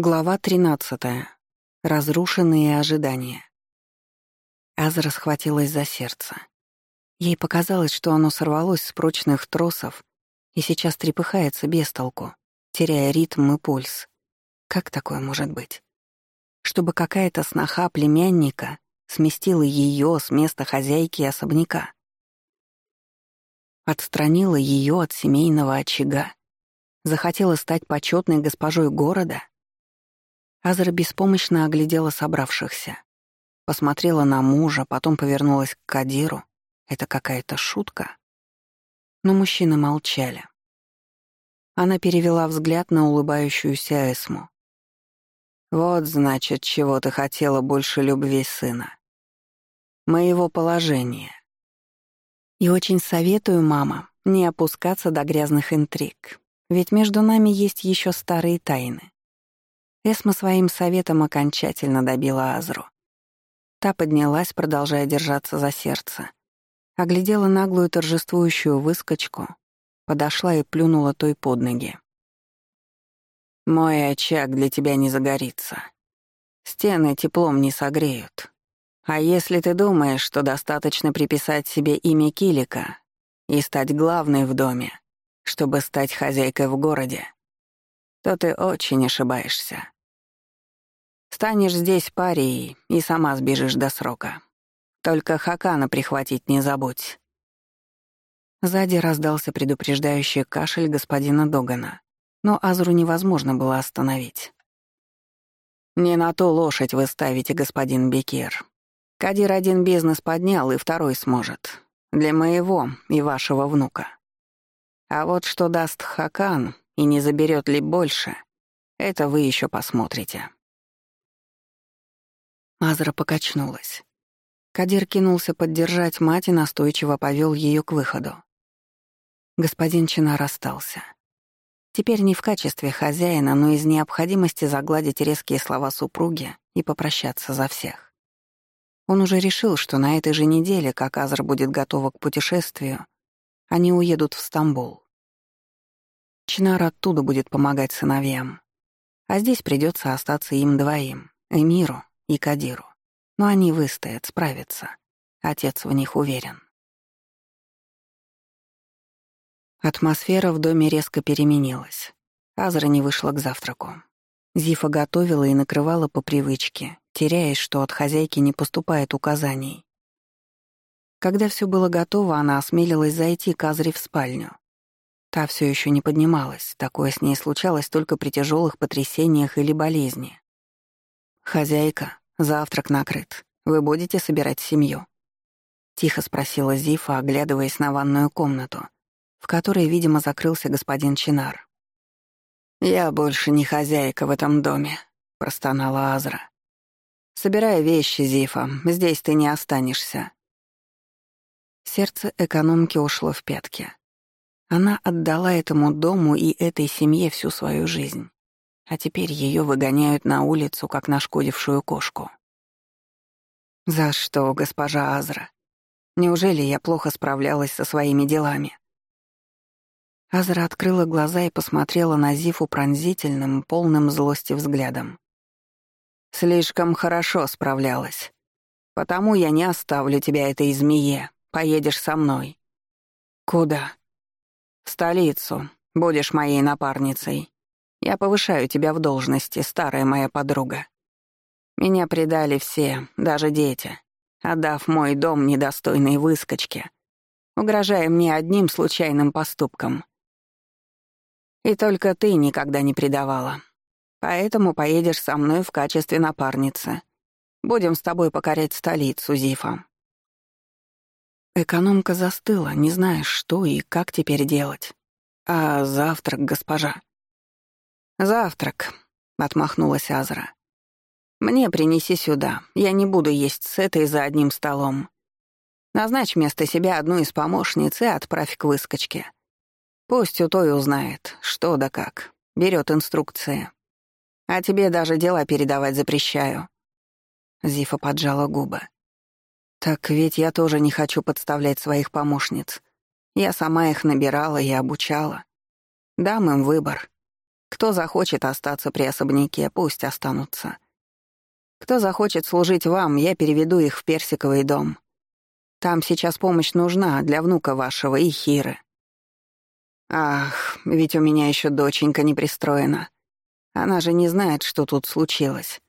Глава 13. Разрушенные ожидания. Азра схватилась за сердце. Ей показалось, что оно сорвалось с прочных тросов и сейчас трепыхается без толку, теряя ритм и пульс. Как такое может быть? Чтобы какая-то сноха племянника сместила ее с места хозяйки особняка. Отстранила ее от семейного очага. Захотела стать почетной госпожой города — Азра беспомощно оглядела собравшихся. Посмотрела на мужа, потом повернулась к Кадиру. Это какая-то шутка? Но мужчины молчали. Она перевела взгляд на улыбающуюся Эсму. «Вот, значит, чего ты хотела больше любви сына. Моего положения. И очень советую, мама, не опускаться до грязных интриг, ведь между нами есть еще старые тайны. Эсма своим советом окончательно добила Азру. Та поднялась, продолжая держаться за сердце. Оглядела наглую торжествующую выскочку, подошла и плюнула той под ноги. «Мой очаг для тебя не загорится. Стены теплом не согреют. А если ты думаешь, что достаточно приписать себе имя Килика и стать главной в доме, чтобы стать хозяйкой в городе, то ты очень ошибаешься. Станешь здесь парией и сама сбежишь до срока. Только Хакана прихватить не забудь». Сзади раздался предупреждающий кашель господина Догана, но Азру невозможно было остановить. «Не на ту лошадь вы ставите, господин Бекер. Кадир один бизнес поднял, и второй сможет. Для моего и вашего внука. А вот что даст Хакан и не заберет ли больше, это вы еще посмотрите». Азра покачнулась. Кадир кинулся поддержать мать и настойчиво повел ее к выходу. Господин Чинар расстался. Теперь не в качестве хозяина, но из необходимости загладить резкие слова супруги и попрощаться за всех. Он уже решил, что на этой же неделе, как Азра будет готова к путешествию, они уедут в Стамбул. Чинар оттуда будет помогать сыновьям. А здесь придется остаться им двоим, Эмиру и Кадиру. Но они выстоят, справятся. Отец в них уверен. Атмосфера в доме резко переменилась. Азра не вышла к завтраку. Зифа готовила и накрывала по привычке, теряясь, что от хозяйки не поступает указаний. Когда все было готово, она осмелилась зайти к Азре в спальню. Та все еще не поднималась, такое с ней случалось только при тяжелых потрясениях или болезни. «Хозяйка, завтрак накрыт. Вы будете собирать семью?» Тихо спросила Зифа, оглядываясь на ванную комнату, в которой, видимо, закрылся господин Чинар. «Я больше не хозяйка в этом доме», — простонала Азра. «Собирай вещи, Зифа, здесь ты не останешься». Сердце экономки ушло в пятки. Она отдала этому дому и этой семье всю свою жизнь а теперь ее выгоняют на улицу, как нашкодившую кошку. «За что, госпожа Азра? Неужели я плохо справлялась со своими делами?» Азра открыла глаза и посмотрела на Зифу пронзительным, полным злости взглядом. «Слишком хорошо справлялась. Потому я не оставлю тебя этой змее. Поедешь со мной». «Куда?» «В столицу. Будешь моей напарницей. Я повышаю тебя в должности, старая моя подруга. Меня предали все, даже дети, отдав мой дом недостойной выскочке, угрожая мне одним случайным поступком. И только ты никогда не предавала. Поэтому поедешь со мной в качестве напарницы. Будем с тобой покорять столицу, Зифа». Экономка застыла, не зная, что и как теперь делать. «А завтрак, госпожа?» «Завтрак», — отмахнулась Азра. «Мне принеси сюда. Я не буду есть с этой за одним столом. Назначь вместо себя одну из помощниц и отправь к выскочке. Пусть у той узнает, что да как. Берет инструкции. А тебе даже дела передавать запрещаю». Зифа поджала губы. «Так ведь я тоже не хочу подставлять своих помощниц. Я сама их набирала и обучала. Дам им выбор. Кто захочет остаться при особняке, пусть останутся. Кто захочет служить вам, я переведу их в Персиковый дом. Там сейчас помощь нужна для внука вашего и Хиры. Ах, ведь у меня еще доченька не пристроена. Она же не знает, что тут случилось.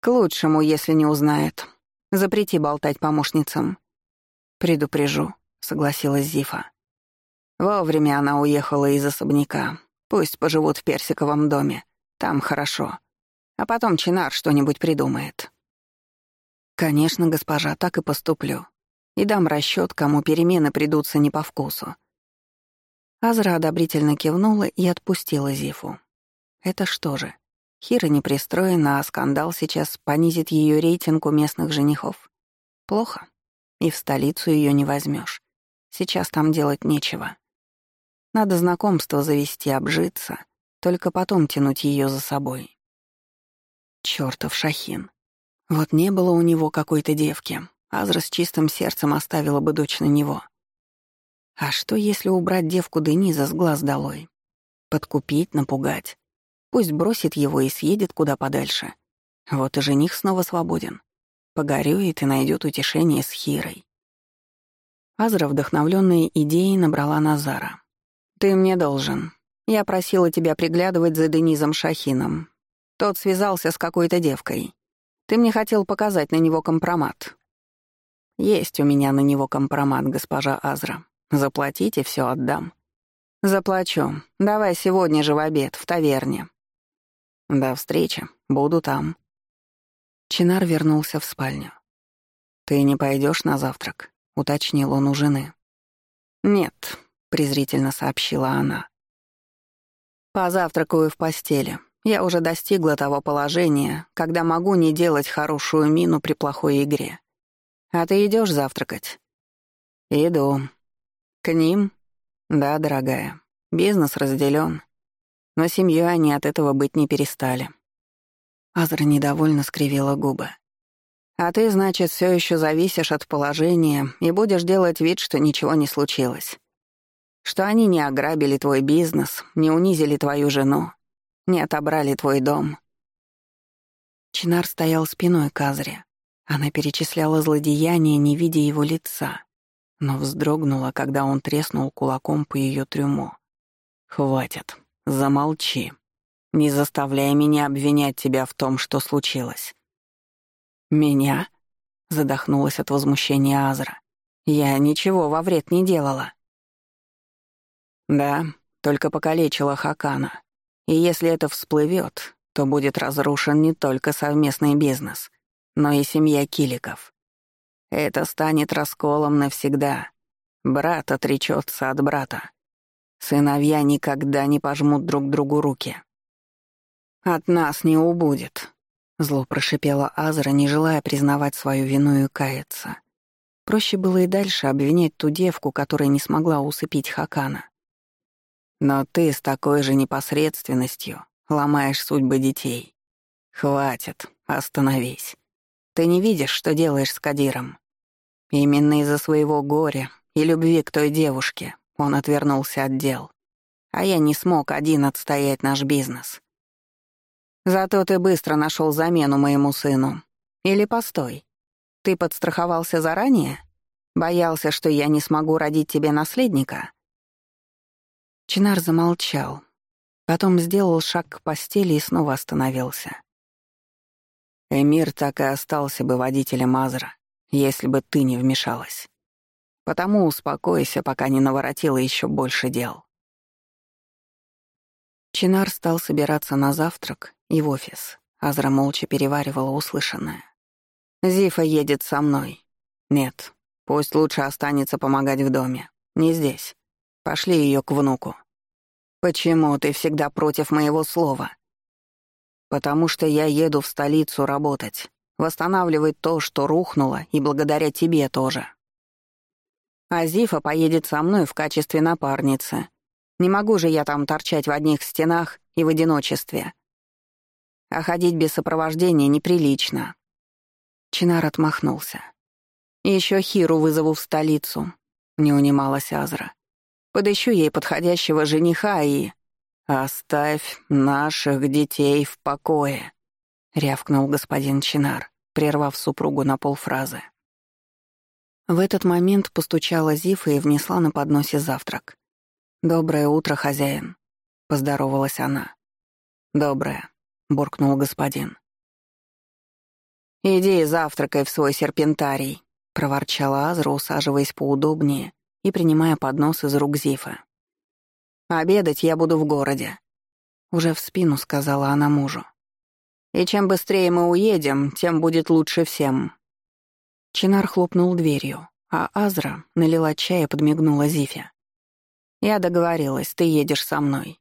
К лучшему, если не узнает. Запрети болтать помощницам. Предупрежу, согласилась Зифа. Вовремя она уехала из особняка. Пусть поживут в персиковом доме. Там хорошо. А потом Чинар что-нибудь придумает. Конечно, госпожа, так и поступлю. И дам расчет, кому перемены придутся не по вкусу. Азра одобрительно кивнула и отпустила Зифу. Это что же, Хира не пристроена, а скандал сейчас понизит ее рейтинг у местных женихов? Плохо. И в столицу ее не возьмешь. Сейчас там делать нечего. Надо знакомство завести, обжиться, только потом тянуть ее за собой. Чёртов Шахин. Вот не было у него какой-то девки. Азра с чистым сердцем оставила бы дочь на него. А что, если убрать девку Дениза с глаз долой? Подкупить, напугать. Пусть бросит его и съедет куда подальше. Вот и жених снова свободен. Погорюет и найдет утешение с Хирой. Азра, вдохновленная идеей, набрала Назара. «Ты мне должен. Я просила тебя приглядывать за Денизом Шахином. Тот связался с какой-то девкой. Ты мне хотел показать на него компромат». «Есть у меня на него компромат, госпожа Азра. Заплатите, все отдам. Заплачу. Давай сегодня же в обед, в таверне. До встречи. Буду там. Чинар вернулся в спальню. Ты не пойдешь на завтрак? уточнил он у жены. Нет, презрительно сообщила она. Позавтракаю в постели. Я уже достигла того положения, когда могу не делать хорошую мину при плохой игре. А ты идешь завтракать? Иду, к ним? Да, дорогая. Бизнес разделен, Но семьей они от этого быть не перестали. Азра недовольно скривила губы. А ты, значит, все еще зависишь от положения и будешь делать вид, что ничего не случилось. Что они не ограбили твой бизнес, не унизили твою жену, не отобрали твой дом. Чинар стоял спиной к Азре. Она перечисляла злодеяния, не видя его лица но вздрогнула, когда он треснул кулаком по ее трюму. «Хватит, замолчи. Не заставляй меня обвинять тебя в том, что случилось». «Меня?» — задохнулась от возмущения Азра. «Я ничего во вред не делала». «Да, только покалечила Хакана. И если это всплывет, то будет разрушен не только совместный бизнес, но и семья Киликов. Это станет расколом навсегда. Брат отречется от брата. Сыновья никогда не пожмут друг другу руки. «От нас не убудет», — зло прошипела Азра, не желая признавать свою вину и каяться. Проще было и дальше обвинять ту девку, которая не смогла усыпить Хакана. Но ты с такой же непосредственностью ломаешь судьбы детей. Хватит, остановись. Ты не видишь, что делаешь с Кадиром. Именно из-за своего горя и любви к той девушке он отвернулся от дел. А я не смог один отстоять наш бизнес. Зато ты быстро нашел замену моему сыну. Или постой. Ты подстраховался заранее? Боялся, что я не смогу родить тебе наследника? Чинар замолчал. Потом сделал шаг к постели и снова остановился. Эмир так и остался бы водителем Азра, если бы ты не вмешалась. Потому успокойся, пока не наворотила еще больше дел. Чинар стал собираться на завтрак и в офис. Азра молча переваривала услышанное. «Зифа едет со мной». «Нет, пусть лучше останется помогать в доме. Не здесь. Пошли ее к внуку». «Почему ты всегда против моего слова?» «Потому что я еду в столицу работать восстанавливать то, что рухнуло, и благодаря тебе тоже. Азифа поедет со мной в качестве напарницы. Не могу же я там торчать в одних стенах и в одиночестве. А ходить без сопровождения неприлично. Чинар отмахнулся. Еще Хиру вызову в столицу, не унималась Азра. Подыщу ей подходящего жениха и... «Оставь наших детей в покое», — рявкнул господин Чинар, прервав супругу на полфразы. В этот момент постучала Зифа и внесла на подносе завтрак. «Доброе утро, хозяин», — поздоровалась она. «Доброе», — буркнул господин. «Иди завтракай в свой серпентарий», — проворчала Азра, усаживаясь поудобнее и принимая поднос из рук Зифа. «Обедать я буду в городе», — уже в спину сказала она мужу. «И чем быстрее мы уедем, тем будет лучше всем». Чинар хлопнул дверью, а Азра налила чая и подмигнула Зифе. «Я договорилась, ты едешь со мной.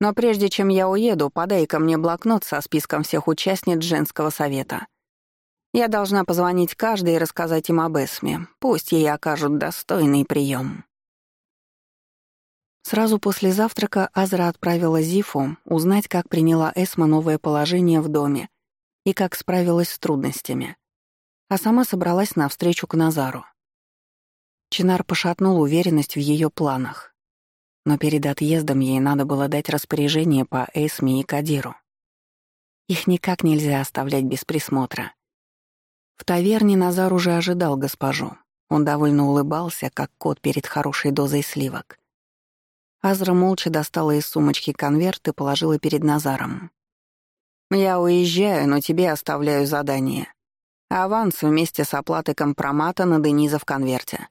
Но прежде чем я уеду, подай ко мне блокнот со списком всех участниц женского совета. Я должна позвонить каждой и рассказать им об Эсме. Пусть ей окажут достойный прием. Сразу после завтрака Азра отправила Зифу узнать, как приняла Эсма новое положение в доме и как справилась с трудностями а сама собралась на встречу к Назару. Чинар пошатнул уверенность в ее планах. Но перед отъездом ей надо было дать распоряжение по Эсме и Кадиру. Их никак нельзя оставлять без присмотра. В таверне Назар уже ожидал госпожу. Он довольно улыбался, как кот перед хорошей дозой сливок. Азра молча достала из сумочки конверт и положила перед Назаром. «Я уезжаю, но тебе оставляю задание. Аванс вместе с оплатой компромата на Дениза в конверте.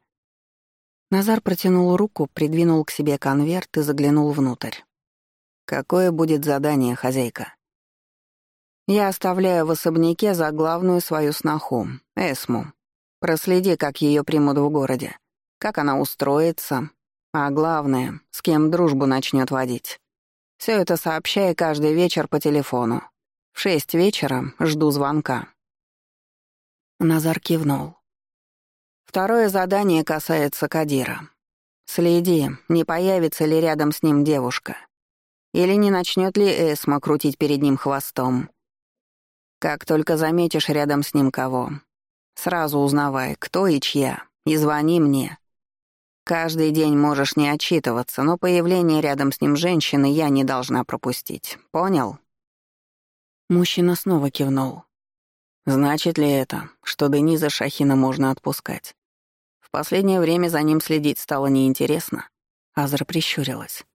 Назар протянул руку, придвинул к себе конверт и заглянул внутрь. «Какое будет задание, хозяйка?» «Я оставляю в особняке за главную свою сноху, Эсму. Проследи, как ее примут в городе, как она устроится, а главное, с кем дружбу начнет водить. Все это сообщай каждый вечер по телефону. В шесть вечера жду звонка. Назар кивнул. Второе задание касается Кадира. Следи, не появится ли рядом с ним девушка. Или не начнет ли Эсма крутить перед ним хвостом. Как только заметишь рядом с ним кого, сразу узнавай, кто и чья, и звони мне. Каждый день можешь не отчитываться, но появление рядом с ним женщины я не должна пропустить. Понял? Мужчина снова кивнул. Значит ли это, что Дениза Шахина можно отпускать? В последнее время за ним следить стало неинтересно. Азра прищурилась.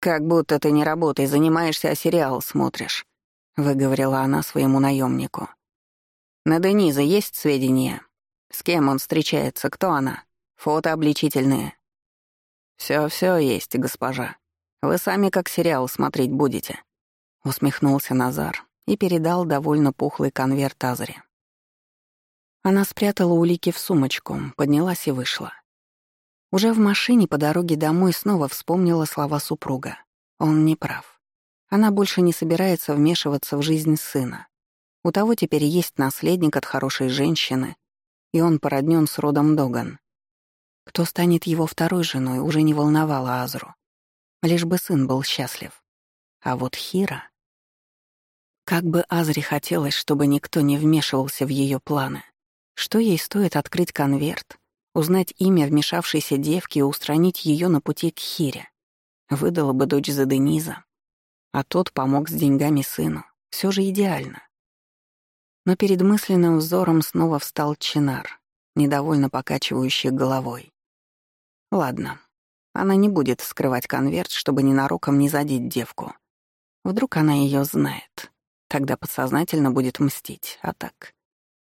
«Как будто ты не работой занимаешься, а сериал смотришь», — выговорила она своему наемнику. «На Дениза есть сведения? С кем он встречается, кто она? Фото обличительные?» «Всё-всё есть, госпожа. Вы сами как сериал смотреть будете», — усмехнулся Назар, и передал довольно пухлый конверт Азре. Она спрятала улики в сумочку, поднялась и вышла. Уже в машине по дороге домой снова вспомнила слова супруга. Он не прав. Она больше не собирается вмешиваться в жизнь сына. У того теперь есть наследник от хорошей женщины, и он породнен с родом Доган. Кто станет его второй женой, уже не волновало Азру. Лишь бы сын был счастлив. А вот Хира... Как бы Азре хотелось, чтобы никто не вмешивался в ее планы. Что ей стоит открыть конверт, узнать имя вмешавшейся девки и устранить ее на пути к Хире? Выдала бы дочь за Дениза. А тот помог с деньгами сыну. Все же идеально. Но перед мысленным взором снова встал Чинар, недовольно покачивающий головой. Ладно, она не будет скрывать конверт, чтобы ненароком не задеть девку. Вдруг она ее знает. Тогда подсознательно будет мстить, а так...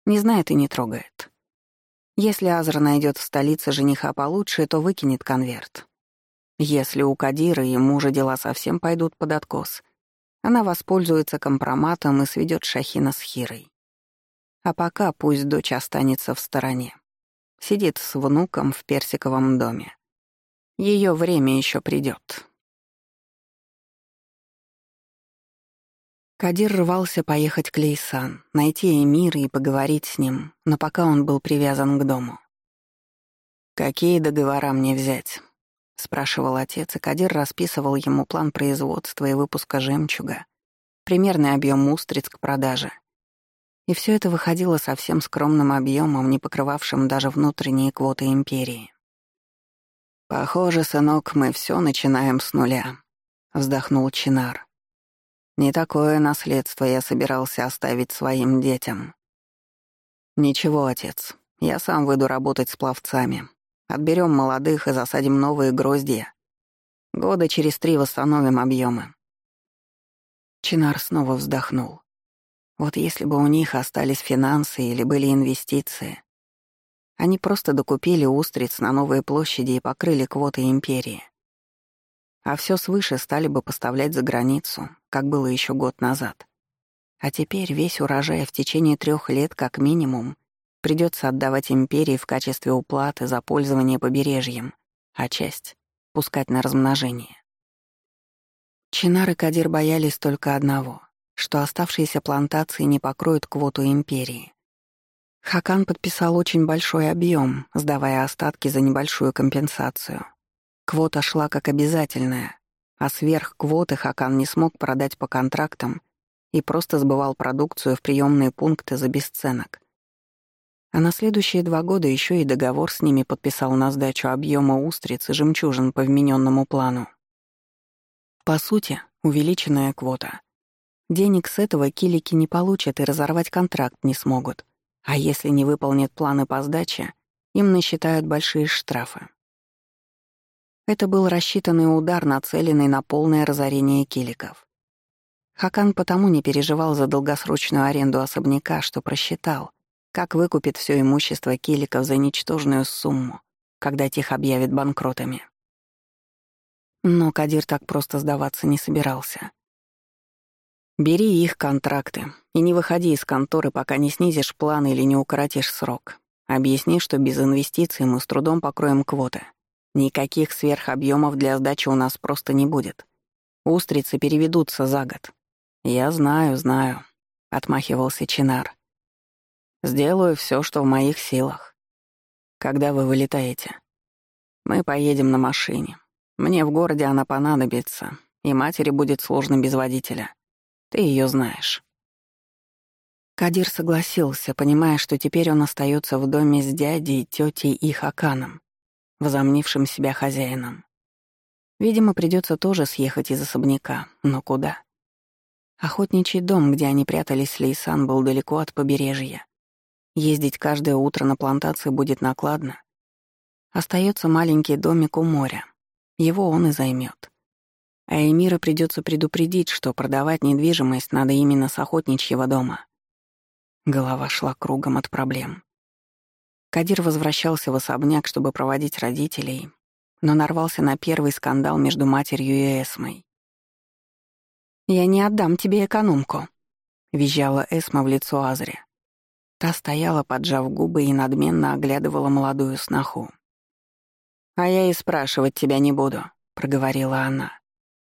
Не знает и не трогает. Если Азра найдет в столице жениха получше, то выкинет конверт. Если у Кадира и мужа дела совсем пойдут под откос, она воспользуется компроматом и сведет Шахина с Хирой. А пока пусть дочь останется в стороне. Сидит с внуком в персиковом доме. Ее время еще придет. Кадир рвался поехать к Лейсан, найти Эмира и поговорить с ним, но пока он был привязан к дому. «Какие договора мне взять?» — спрашивал отец, и Кадир расписывал ему план производства и выпуска жемчуга, примерный объем устриц к продаже. И все это выходило совсем скромным объемом, не покрывавшим даже внутренние квоты империи. «Похоже, сынок, мы все начинаем с нуля», — вздохнул Чинар. «Не такое наследство я собирался оставить своим детям». «Ничего, отец, я сам выйду работать с пловцами. Отберем молодых и засадим новые гроздья. Года через три восстановим объемы. Чинар снова вздохнул. Вот если бы у них остались финансы или были инвестиции, они просто докупили устриц на новые площади и покрыли квоты империи. А все свыше стали бы поставлять за границу, как было еще год назад. А теперь весь урожай в течение трех лет как минимум придется отдавать империи в качестве уплаты за пользование побережьем, а часть — пускать на размножение. Чинар и Кадир боялись только одного, что оставшиеся плантации не покроют квоту империи. Хакан подписал очень большой объем, сдавая остатки за небольшую компенсацию. Квота шла как обязательная, а сверх квоты Хакан не смог продать по контрактам и просто сбывал продукцию в приемные пункты за бесценок. А на следующие два года еще и договор с ними подписал на сдачу объема устриц и жемчужин по вмененному плану. По сути, увеличенная квота. Денег с этого килики не получат и разорвать контракт не смогут. А если не выполнят планы по сдаче, им насчитают большие штрафы. Это был рассчитанный удар, нацеленный на полное разорение киликов. Хакан потому не переживал за долгосрочную аренду особняка, что просчитал, как выкупит все имущество киликов за ничтожную сумму, когда тех объявят банкротами. Но Кадир так просто сдаваться не собирался. «Бери их контракты и не выходи из конторы, пока не снизишь план или не укоротишь срок. Объясни, что без инвестиций мы с трудом покроем квоты. Никаких сверхобъемов для сдачи у нас просто не будет. Устрицы переведутся за год». «Я знаю, знаю», — отмахивался Чинар. «Сделаю все, что в моих силах. Когда вы вылетаете?» «Мы поедем на машине. Мне в городе она понадобится, и матери будет сложно без водителя. Ты ее знаешь». Кадир согласился, понимая, что теперь он остается в доме с дядей, тетей и Хаканом, возомнившим себя хозяином. Видимо, придется тоже съехать из особняка, но куда? Охотничий дом, где они прятались с Лейсан, был далеко от побережья. Ездить каждое утро на плантации будет накладно. Остается маленький домик у моря, его он и займет. А Эмира придется предупредить, что продавать недвижимость надо именно с охотничьего дома. Голова шла кругом от проблем. Кадир возвращался в особняк, чтобы проводить родителей, но нарвался на первый скандал между матерью и Эсмой. «Я не отдам тебе экономку», — визжала Эсма в лицо Азре. Та стояла, поджав губы, и надменно оглядывала молодую сноху. «А я и спрашивать тебя не буду», — проговорила она.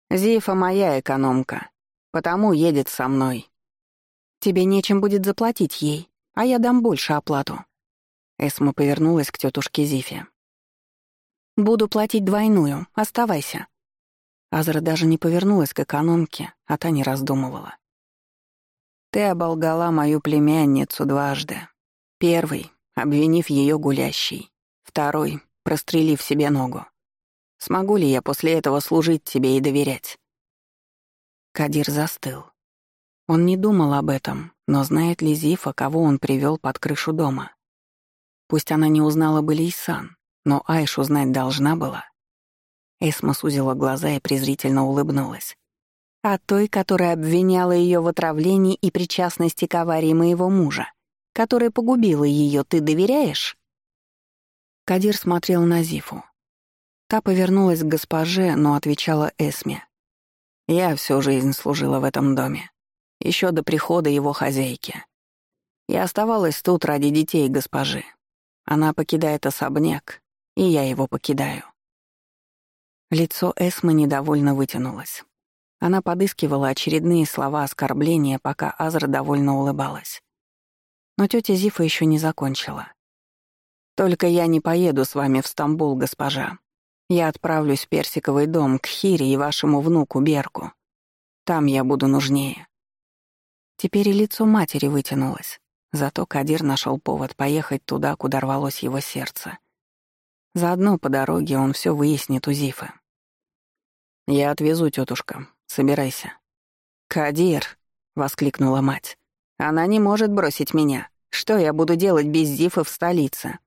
«Зифа моя экономка, потому едет со мной». «Тебе нечем будет заплатить ей, а я дам больше оплату». Эсма повернулась к тетушке Зифе. «Буду платить двойную, оставайся». Азра даже не повернулась к экономке, а та не раздумывала. «Ты оболгала мою племянницу дважды. Первый, обвинив ее гулящей. Второй, прострелив себе ногу. Смогу ли я после этого служить тебе и доверять?» Кадир застыл. Он не думал об этом, но знает ли Зифа, кого он привел под крышу дома? Пусть она не узнала бы Лейсан, но Айш узнать должна была. Эсма сузила глаза и презрительно улыбнулась. «А той, которая обвиняла ее в отравлении и причастности к аварии моего мужа, которая погубила ее, ты доверяешь?» Кадир смотрел на Зифу. Та повернулась к госпоже, но отвечала Эсме. «Я всю жизнь служила в этом доме, еще до прихода его хозяйки. Я оставалась тут ради детей госпожи. Она покидает особняк, и я его покидаю». Лицо Эсмы недовольно вытянулось. Она подыскивала очередные слова оскорбления, пока Азра довольно улыбалась. Но тетя Зифа еще не закончила. Только я не поеду с вами в Стамбул, госпожа. Я отправлюсь в Персиковый дом к Хире и вашему внуку Берку. Там я буду нужнее». Теперь и лицо матери вытянулось. Зато Кадир нашел повод поехать туда, куда рвалось его сердце. Заодно по дороге он все выяснит у Зифы. «Я отвезу, тетушка. Собирайся». «Кадир!» — воскликнула мать. «Она не может бросить меня. Что я буду делать без Зифы в столице?»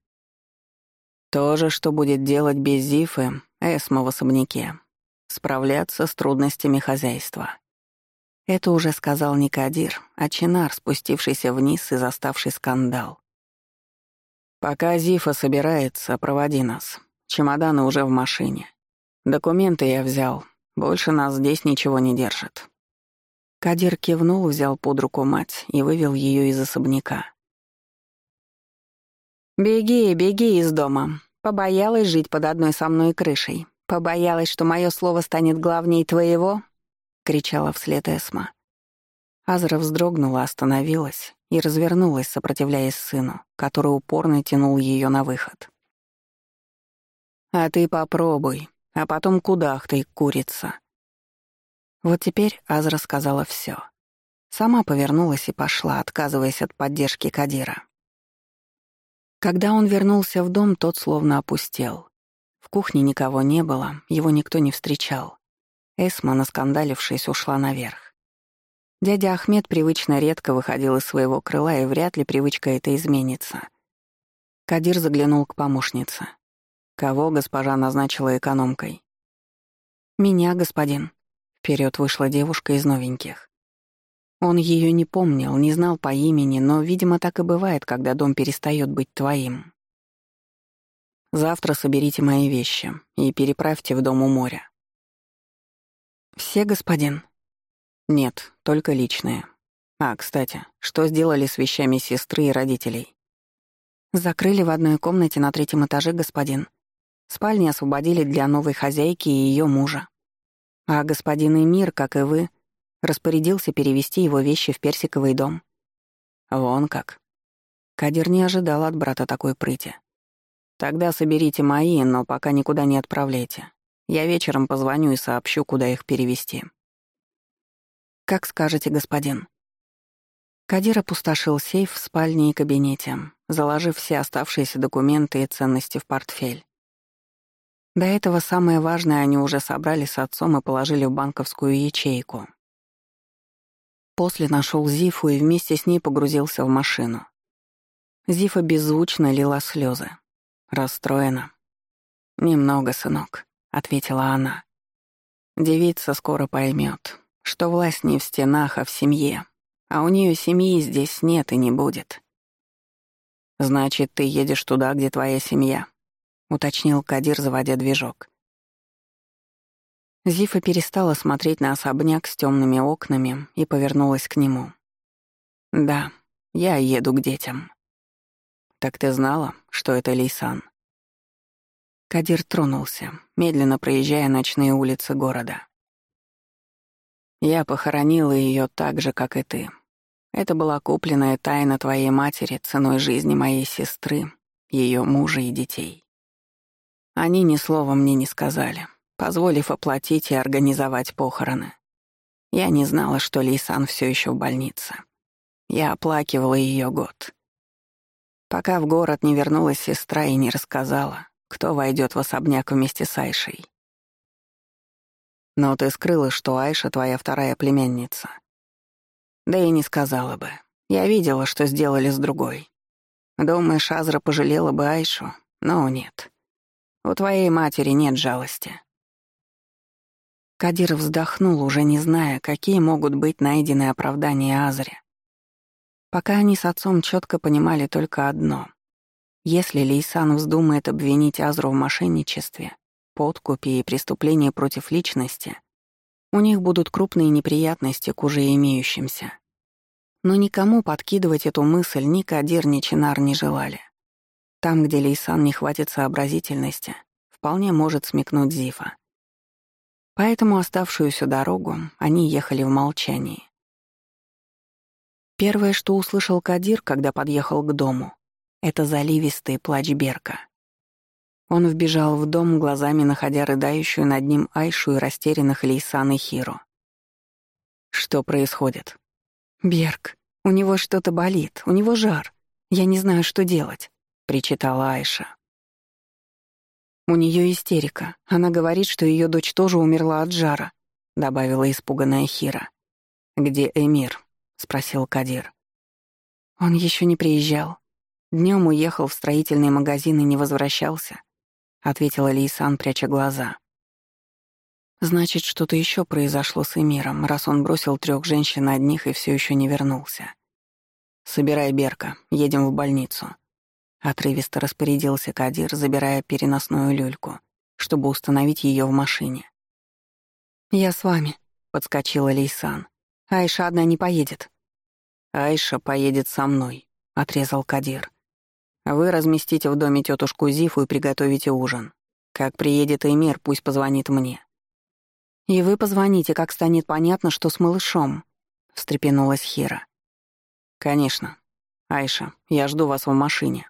То же, что будет делать без Зифы, Эсма в особняке. Справляться с трудностями хозяйства. Это уже сказал не Кадир, а Чинар, спустившийся вниз и заставший скандал. «Пока Зифа собирается, проводи нас. Чемоданы уже в машине. Документы я взял. Больше нас здесь ничего не держит». Кадир кивнул, взял под руку мать и вывел ее из особняка. «Беги, беги из дома. Побоялась жить под одной со мной крышей. Побоялась, что мое слово станет главней твоего?» — кричала вслед Эсма. Азра вздрогнула, остановилась и развернулась, сопротивляясь сыну, который упорно тянул ее на выход. «А ты попробуй, а потом кудахтай, курица». Вот теперь Азра сказала все. Сама повернулась и пошла, отказываясь от поддержки Кадира. Когда он вернулся в дом, тот словно опустел. В кухне никого не было, его никто не встречал. Эсма, наскандалившись, ушла наверх. Дядя Ахмед привычно редко выходил из своего крыла, и вряд ли привычка эта изменится. Кадир заглянул к помощнице. Кого госпожа назначила экономкой? «Меня, господин». Вперед вышла девушка из новеньких. Он ее не помнил, не знал по имени, но, видимо, так и бывает, когда дом перестает быть твоим. Завтра соберите мои вещи и переправьте в дом у моря. Все, господин? Нет, только личные. А, кстати, что сделали с вещами сестры и родителей? Закрыли в одной комнате на третьем этаже, господин. Спальни освободили для новой хозяйки и ее мужа. А господин Эмир, как и вы, распорядился перевести его вещи в персиковый дом. Вон как. Кадир не ожидал от брата такой прыти. Тогда соберите мои, но пока никуда не отправляйте. Я вечером позвоню и сообщу, куда их перевести. Как скажете, господин. Кадир опустошил сейф в спальне и кабинете, заложив все оставшиеся документы и ценности в портфель. До этого самое важное они уже собрали с отцом и положили в банковскую ячейку. После нашел Зифу и вместе с ней погрузился в машину. Зифа беззвучно лила слезы. Расстроена. «Немного, сынок», — ответила она. «Девица скоро поймет, что власть не в стенах, а в семье, а у нее семьи здесь нет и не будет». «Значит, ты едешь туда, где твоя семья», — уточнил Кадир, заводя движок. Зифа перестала смотреть на особняк с темными окнами и повернулась к нему. «Да, я еду к детям». «Так ты знала, что это Лейсан?» Кадир тронулся, медленно проезжая ночные улицы города. «Я похоронила ее так же, как и ты. Это была купленная тайна твоей матери ценой жизни моей сестры, ее мужа и детей. Они ни слова мне не сказали, позволив оплатить и организовать похороны. Я не знала, что Лейсан все еще в больнице. Я оплакивала ее год. Пока в город не вернулась сестра и не рассказала, кто войдет в особняк вместе с Айшей. Но ты скрыла, что Айша твоя вторая племянница. Да и не сказала бы. Я видела, что сделали с другой. Думаешь, Азра пожалела бы Айшу? Но нет. У твоей матери нет жалости. Кадир вздохнул, уже не зная, какие могут быть найдены оправдания Азре. Пока они с отцом четко понимали только одно. Если Лейсан вздумает обвинить Азру в мошенничестве, подкупе и преступлении против личности, у них будут крупные неприятности к уже имеющимся. Но никому подкидывать эту мысль ни Кадир, ни Чинар не желали. Там, где Лейсан не хватит сообразительности, вполне может смекнуть Зифа. Поэтому оставшуюся дорогу они ехали в молчании. Первое, что услышал Кадир, когда подъехал к дому, это заливистый плач Берка. Он вбежал в дом, глазами находя рыдающую над ним Айшу и растерянных Лейсан и Хиру. «Что происходит?» «Берг, у него что-то болит, у него жар. Я не знаю, что делать», — причитала Айша. У нее истерика. Она говорит, что ее дочь тоже умерла от жара», — добавила испуганная Хира. «Где Эмир?» — спросил Кадир. Он еще не приезжал. Днем уехал в строительный магазин и не возвращался, ответила Лейсан, пряча глаза. Значит, что-то еще произошло с Эмиром, раз он бросил трех женщин одних и все еще не вернулся. Собирай Берка, едем в больницу. Отрывисто распорядился Кадир, забирая переносную люльку, чтобы установить ее в машине. «Я с вами», — подскочила Лейсан. «Айша одна не поедет». «Айша поедет со мной», — отрезал Кадир. Вы разместите в доме тетушку Зифу и приготовите ужин. Как приедет Эмир, пусть позвонит мне». «И вы позвоните, как станет понятно, что с малышом», — встрепенулась Хира. «Конечно. Айша, я жду вас в машине».